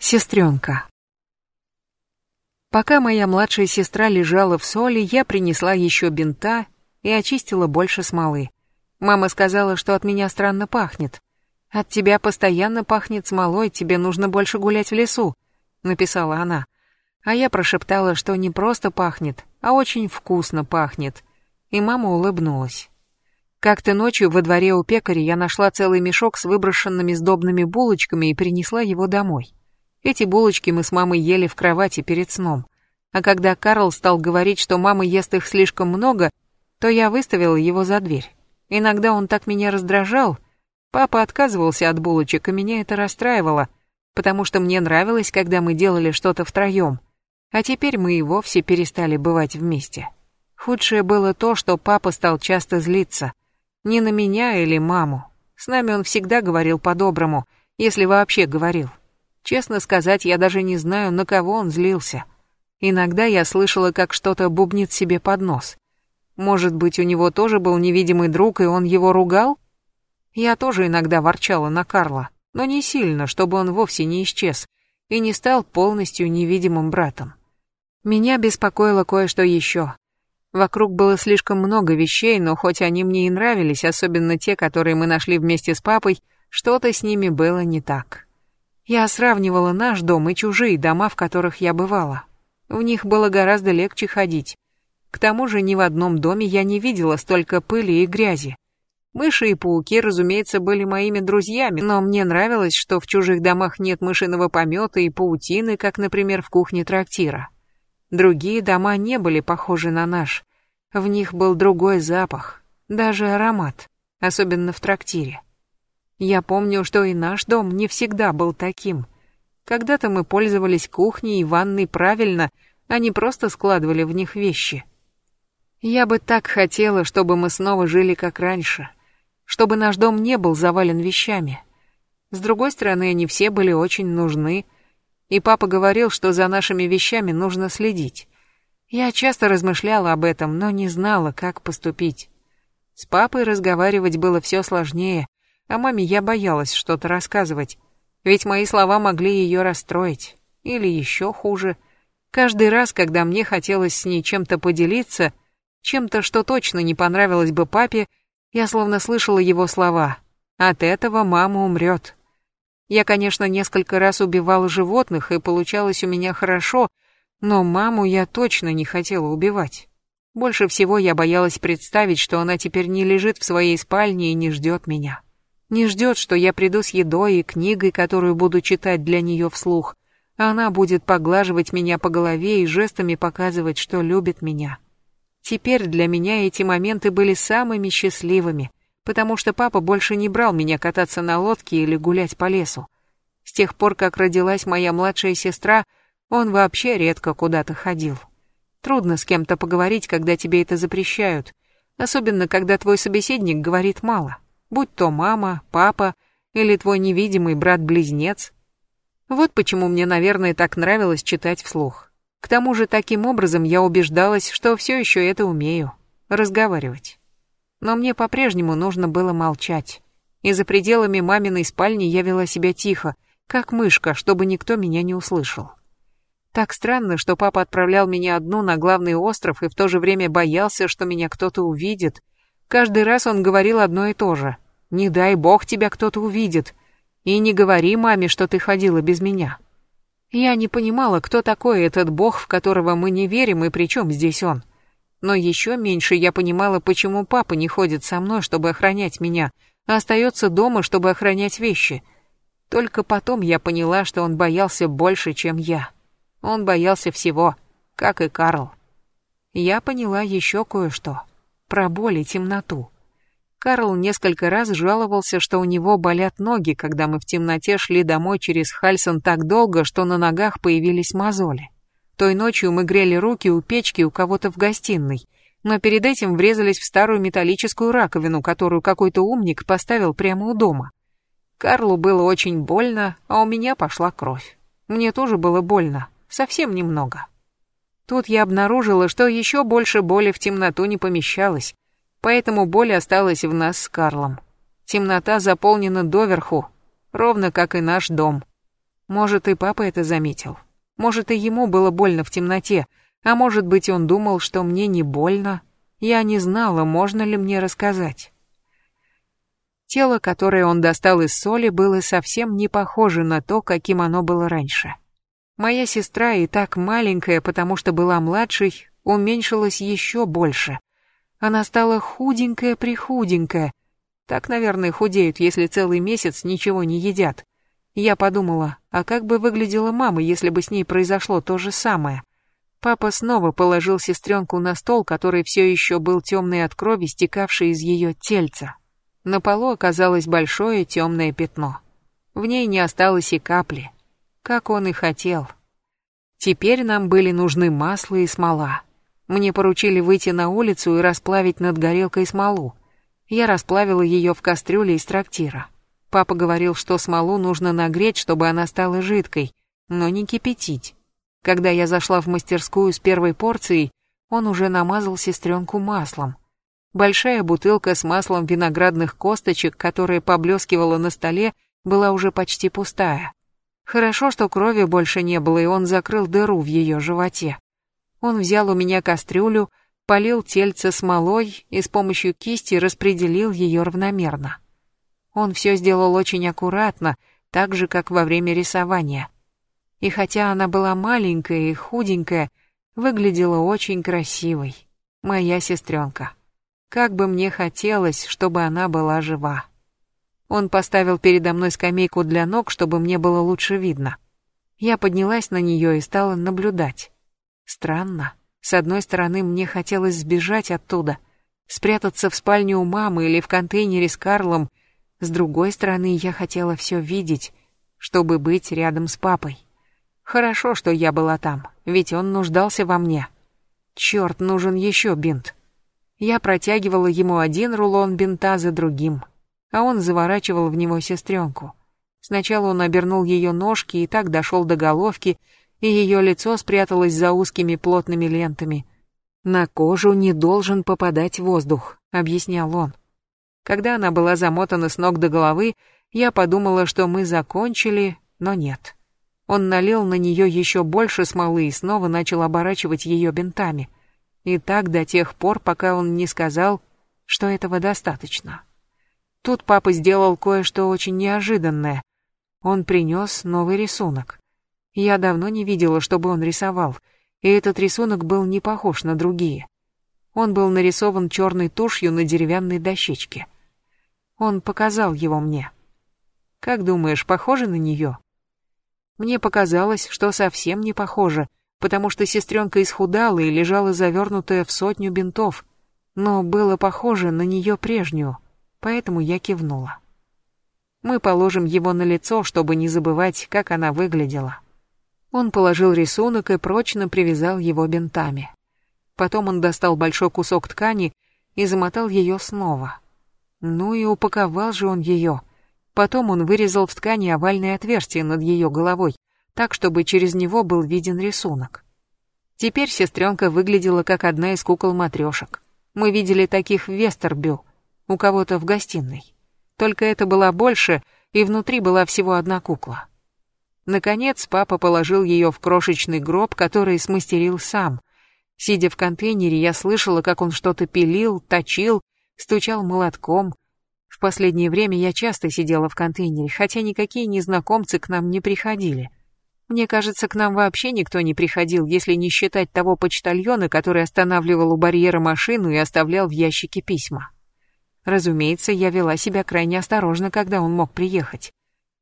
Сестренка. Пока моя младшая сестра лежала в соли, я принесла еще бинта и очистила больше смолы. Мама сказала, что от меня странно пахнет. От тебя постоянно пахнет смолой, тебе нужно больше гулять в лесу, написала она. А я прошептала, что не просто пахнет, а очень вкусно пахнет. И мама улыбнулась. Как-то ночью во дворе у пекаря я нашла целый мешок с выброшенными сдобными булочками и принесла его домой. Эти булочки мы с мамой ели в кровати перед сном. А когда Карл стал говорить, что мама ест их слишком много, то я выставила его за дверь. Иногда он так меня раздражал. Папа отказывался от булочек, и меня это расстраивало, потому что мне нравилось, когда мы делали что-то втроем. А теперь мы и вовсе перестали бывать вместе. Худшее было то, что папа стал часто злиться. Не на меня или маму. С нами он всегда говорил по-доброму, если вообще говорил. Честно сказать, я даже не знаю, на кого он злился. Иногда я слышала, как что-то бубнит себе под нос. Может быть, у него тоже был невидимый друг, и он его ругал? Я тоже иногда ворчала на Карла, но не сильно, чтобы он вовсе не исчез и не стал полностью невидимым братом. Меня беспокоило кое-что еще. Вокруг было слишком много вещей, но хоть они мне и нравились, особенно те, которые мы нашли вместе с папой, что-то с ними было не так. Я сравнивала наш дом и чужие дома, в которых я бывала. В них было гораздо легче ходить. К тому же ни в одном доме я не видела столько пыли и грязи. Мыши и пауки, разумеется, были моими друзьями, но мне нравилось, что в чужих домах нет мышиного помета и паутины, как, например, в кухне трактира. Другие дома не были похожи на наш. В них был другой запах, даже аромат, особенно в трактире. Я помню, что и наш дом не всегда был таким. Когда-то мы пользовались кухней и ванной правильно, а не просто складывали в них вещи. Я бы так хотела, чтобы мы снова жили как раньше, чтобы наш дом не был завален вещами. С другой стороны, они все были очень нужны, и папа говорил, что за нашими вещами нужно следить. Я часто размышляла об этом, но не знала, как поступить. С папой разговаривать было все сложнее, а маме я боялась что-то рассказывать, ведь мои слова могли ее расстроить. Или еще хуже. Каждый раз, когда мне хотелось с ней чем-то поделиться, чем-то, что точно не понравилось бы папе, я словно слышала его слова. «От этого мама умрет». Я, конечно, несколько раз убивала животных, и получалось у меня хорошо, но маму я точно не хотела убивать. Больше всего я боялась представить, что она теперь не лежит в своей спальне и не ждет меня. Не ждет, что я приду с едой и книгой, которую буду читать для нее вслух, она будет поглаживать меня по голове и жестами показывать, что любит меня. Теперь для меня эти моменты были самыми счастливыми, потому что папа больше не брал меня кататься на лодке или гулять по лесу. С тех пор, как родилась моя младшая сестра, он вообще редко куда-то ходил. Трудно с кем-то поговорить, когда тебе это запрещают, особенно когда твой собеседник говорит мало будь то мама, папа или твой невидимый брат-близнец. Вот почему мне, наверное, так нравилось читать вслух. К тому же таким образом я убеждалась, что все еще это умею — разговаривать. Но мне по-прежнему нужно было молчать. И за пределами маминой спальни я вела себя тихо, как мышка, чтобы никто меня не услышал. Так странно, что папа отправлял меня одну на главный остров и в то же время боялся, что меня кто-то увидит, Каждый раз он говорил одно и то же. «Не дай бог тебя кто-то увидит. И не говори маме, что ты ходила без меня». Я не понимала, кто такой этот бог, в которого мы не верим, и при чем здесь он. Но еще меньше я понимала, почему папа не ходит со мной, чтобы охранять меня, а остается дома, чтобы охранять вещи. Только потом я поняла, что он боялся больше, чем я. Он боялся всего, как и Карл. Я поняла еще кое-что про боль и темноту. Карл несколько раз жаловался, что у него болят ноги, когда мы в темноте шли домой через Хальсон так долго, что на ногах появились мозоли. Той ночью мы грели руки у печки у кого-то в гостиной, но перед этим врезались в старую металлическую раковину, которую какой-то умник поставил прямо у дома. Карлу было очень больно, а у меня пошла кровь. Мне тоже было больно, совсем немного. Тут я обнаружила, что еще больше боли в темноту не помещалось, поэтому боль осталась в нас с Карлом. Темнота заполнена доверху, ровно как и наш дом. Может, и папа это заметил. Может, и ему было больно в темноте, а может быть, он думал, что мне не больно. Я не знала, можно ли мне рассказать. Тело, которое он достал из соли, было совсем не похоже на то, каким оно было раньше. Моя сестра, и так маленькая, потому что была младшей, уменьшилась еще больше. Она стала худенькая-прихуденькая. Так, наверное, худеют, если целый месяц ничего не едят. Я подумала, а как бы выглядела мама, если бы с ней произошло то же самое? Папа снова положил сестренку на стол, который все еще был темный от крови, стекавшей из ее тельца. На полу оказалось большое темное пятно. В ней не осталось и капли, как он и хотел. Теперь нам были нужны масло и смола. Мне поручили выйти на улицу и расплавить над горелкой смолу. Я расплавила ее в кастрюле из трактира. Папа говорил, что смолу нужно нагреть, чтобы она стала жидкой, но не кипятить. Когда я зашла в мастерскую с первой порцией, он уже намазал сестренку маслом. Большая бутылка с маслом виноградных косточек, которая поблескивала на столе, была уже почти пустая. Хорошо, что крови больше не было, и он закрыл дыру в ее животе. Он взял у меня кастрюлю, полил тельце смолой и с помощью кисти распределил ее равномерно. Он все сделал очень аккуратно, так же, как во время рисования. И хотя она была маленькая и худенькая, выглядела очень красивой. Моя сестренка. Как бы мне хотелось, чтобы она была жива. Он поставил передо мной скамейку для ног, чтобы мне было лучше видно. Я поднялась на нее и стала наблюдать. Странно. С одной стороны, мне хотелось сбежать оттуда, спрятаться в спальню у мамы или в контейнере с Карлом с другой стороны, я хотела все видеть, чтобы быть рядом с папой. Хорошо, что я была там, ведь он нуждался во мне. Черт, нужен еще бинт. Я протягивала ему один рулон бинта за другим, а он заворачивал в него сестренку. Сначала он обернул ее ножки и так дошел до головки, и ее лицо спряталось за узкими плотными лентами. «На кожу не должен попадать воздух», — объяснял он. Когда она была замотана с ног до головы, я подумала, что мы закончили, но нет. Он налил на нее еще больше смолы и снова начал оборачивать ее бинтами. И так до тех пор, пока он не сказал, что этого достаточно. Тут папа сделал кое-что очень неожиданное. Он принес новый рисунок. Я давно не видела, чтобы он рисовал, и этот рисунок был не похож на другие. Он был нарисован черной тушью на деревянной дощечке. Он показал его мне. Как думаешь, похоже на нее? Мне показалось, что совсем не похоже, потому что сестренка исхудала и лежала завернутая в сотню бинтов, но было похоже на нее прежнюю, поэтому я кивнула. Мы положим его на лицо, чтобы не забывать, как она выглядела. Он положил рисунок и прочно привязал его бинтами. Потом он достал большой кусок ткани и замотал ее снова. Ну и упаковал же он ее. Потом он вырезал в ткани овальное отверстие над ее головой, так, чтобы через него был виден рисунок. Теперь сестренка выглядела как одна из кукол-матрешек. Мы видели таких в Вестербю, у кого-то в гостиной. Только это была больше, и внутри была всего одна кукла. Наконец папа положил ее в крошечный гроб, который смастерил сам. Сидя в контейнере, я слышала, как он что-то пилил, точил стучал молотком. В последнее время я часто сидела в контейнере, хотя никакие незнакомцы к нам не приходили. Мне кажется, к нам вообще никто не приходил, если не считать того почтальона, который останавливал у барьера машину и оставлял в ящике письма. Разумеется, я вела себя крайне осторожно, когда он мог приехать.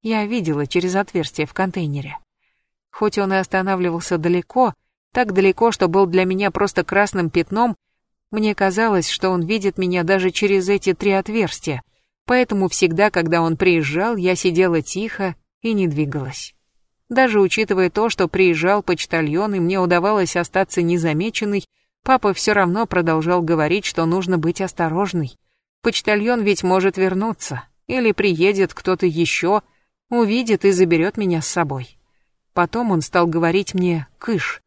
Я видела через отверстие в контейнере. Хоть он и останавливался далеко, так далеко, что был для меня просто красным пятном, мне казалось, что он видит меня даже через эти три отверстия, поэтому всегда, когда он приезжал, я сидела тихо и не двигалась. Даже учитывая то, что приезжал почтальон и мне удавалось остаться незамеченной, папа все равно продолжал говорить, что нужно быть осторожной. Почтальон ведь может вернуться, или приедет кто-то еще, увидит и заберет меня с собой. Потом он стал говорить мне «кыш».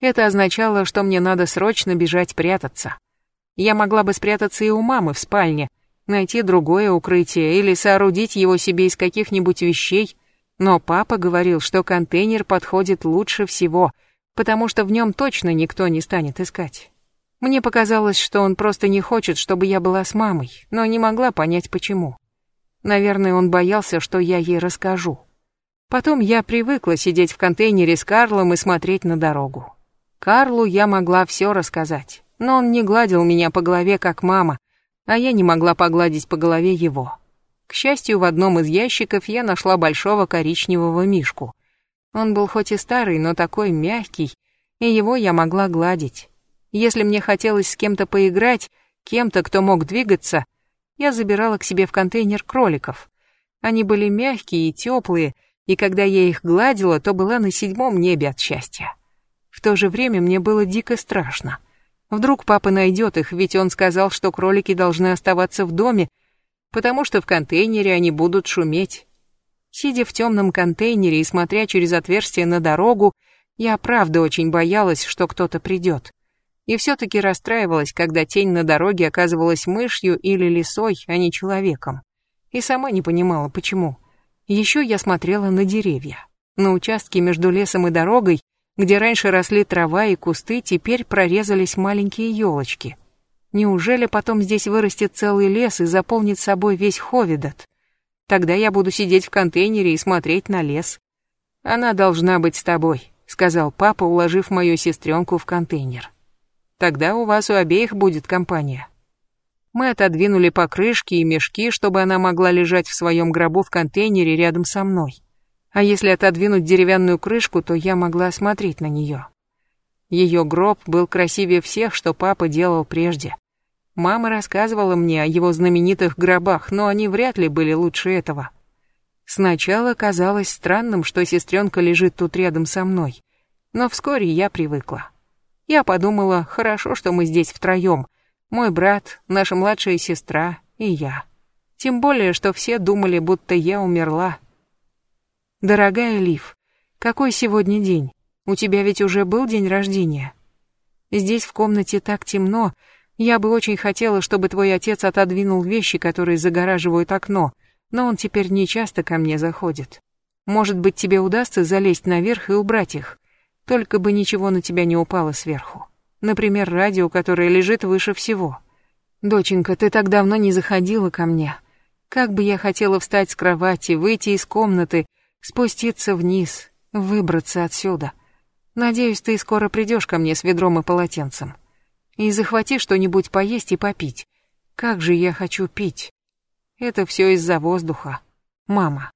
Это означало, что мне надо срочно бежать прятаться. Я могла бы спрятаться и у мамы в спальне, найти другое укрытие или соорудить его себе из каких-нибудь вещей, Но папа говорил, что контейнер подходит лучше всего, потому что в нем точно никто не станет искать. Мне показалось, что он просто не хочет, чтобы я была с мамой, но не могла понять почему. Наверное, он боялся, что я ей расскажу. Потом я привыкла сидеть в контейнере с Карлом и смотреть на дорогу. Карлу я могла все рассказать, но он не гладил меня по голове, как мама, а я не могла погладить по голове его. К счастью, в одном из ящиков я нашла большого коричневого мишку. Он был хоть и старый, но такой мягкий, и его я могла гладить. Если мне хотелось с кем-то поиграть, кем-то, кто мог двигаться, я забирала к себе в контейнер кроликов. Они были мягкие и теплые, и когда я их гладила, то была на седьмом небе от счастья. В то же время мне было дико страшно. Вдруг папа найдет их, ведь он сказал, что кролики должны оставаться в доме, потому что в контейнере они будут шуметь. Сидя в темном контейнере и смотря через отверстие на дорогу, я правда очень боялась, что кто-то придет и все-таки расстраивалась, когда тень на дороге оказывалась мышью или лисой, а не человеком. И сама не понимала, почему. Еще я смотрела на деревья. На участке между лесом и дорогой, где раньше росли трава и кусты, теперь прорезались маленькие елочки. Неужели потом здесь вырастет целый лес и заполнит собой весь Ховидот? Тогда я буду сидеть в контейнере и смотреть на лес. Она должна быть с тобой, сказал папа, уложив мою сестренку в контейнер. Тогда у вас у обеих будет компания. Мы отодвинули покрышки и мешки, чтобы она могла лежать в своем гробу в контейнере рядом со мной. А если отодвинуть деревянную крышку, то я могла смотреть на нее. Ее гроб был красивее всех, что папа делал прежде. Мама рассказывала мне о его знаменитых гробах, но они вряд ли были лучше этого. Сначала казалось странным, что сестренка лежит тут рядом со мной, но вскоре я привыкла. Я подумала, хорошо, что мы здесь втроем. Мой брат, наша младшая сестра и я. Тем более, что все думали, будто я умерла. Дорогая Лив, какой сегодня день? У тебя ведь уже был день рождения? Здесь в комнате так темно. Я бы очень хотела, чтобы твой отец отодвинул вещи, которые загораживают окно, но он теперь не часто ко мне заходит. Может быть, тебе удастся залезть наверх и убрать их. Только бы ничего на тебя не упало сверху. Например, радио, которое лежит выше всего. Доченька, ты так давно не заходила ко мне. Как бы я хотела встать с кровати, выйти из комнаты, спуститься вниз, выбраться отсюда. Надеюсь, ты скоро придешь ко мне с ведром и полотенцем. И захвати что-нибудь поесть и попить. Как же я хочу пить. Это все из-за воздуха. Мама.